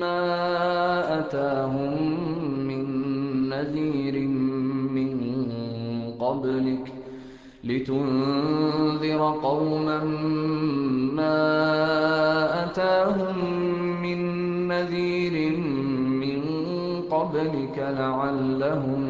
ما أتاهم من نذير من قبلك لتنذر قوما ما أتاهم من نذير من قبلك لعلهم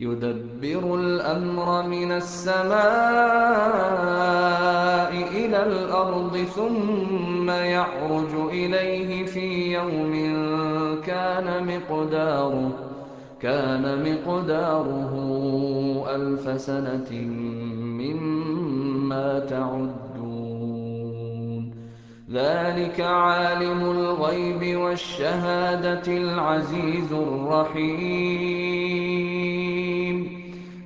يدبر الأمر من السماء إلى الأرض ثم يعرج إليه في يوم كان مقداره كان مقداره ألف سنة مما تعدون. ذلك عالم الغيب والشهادة العزيز الرحيم.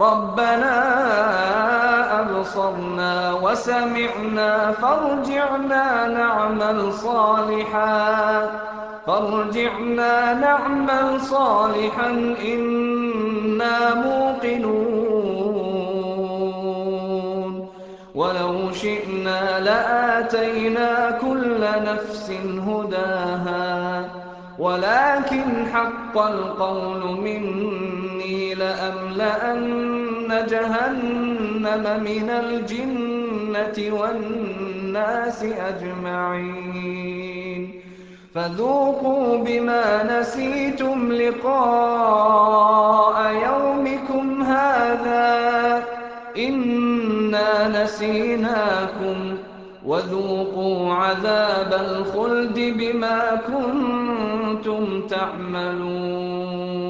ربنا أبصرنا وسمعنا فارجعنا نعمل صالحا فارجعنا نعمل صالحا إنا موقنون. ولو شئنا لآتينا كل نفس هداها ولكن حق القول مني لأملأن جهنم من الجنة والناس أجمعين. فذوقوا بما نسيتم لقاء يومكم هذا. إنا نسيناكم. وذوقوا عذاب الخلد بما كنتم تعملون.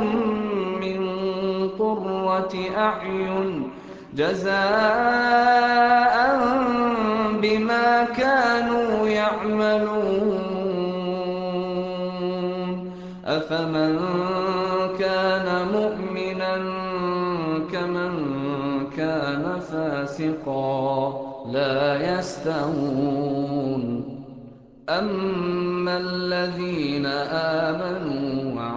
قُرَّةِ أَعْيُنٍ جَزَاءً بِمَا كَانُوا يَعْمَلُونَ. أَفَمَن كَانَ مُؤْمِنًا كَمَن كَانَ فَاسِقًا ۚ لَّا يَسْتَوُونَ. أَمَّا الَّذِينَ آمَنُوا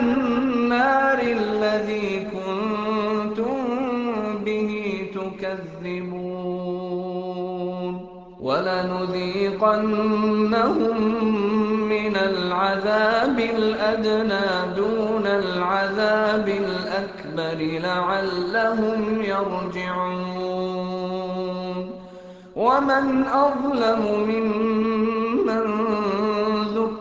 النَّارِ الَّذِي كُنتُم بِهِ تُكَذِّبُونَ وَلَنُذِيقَنَّهُم مِّنَ الْعَذَابِ الْأَدْنَىٰ دُونَ الْعَذَابِ الْأَكْبَرِ لَعَلَّهُمْ يَرْجِعُونَ. وَمَنْ أَظْلَمُ مِمَّن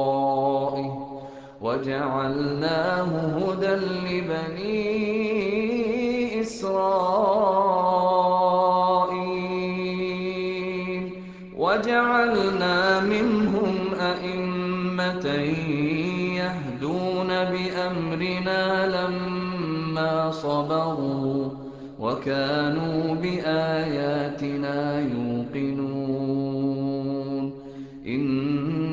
ۖ وَجَعَلْنَاهُ هُدًى لِّبَنِي إِسْرَائِيلَ. وَجَعَلْنَا مِنْهُمْ أَئِمَّةً يَهْدُونَ بِأَمْرِنَا لَمَّا صَبَرُوا ۖ وَكَانُوا بِآيَاتِنَا يُوقِنُونَ.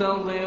então ganha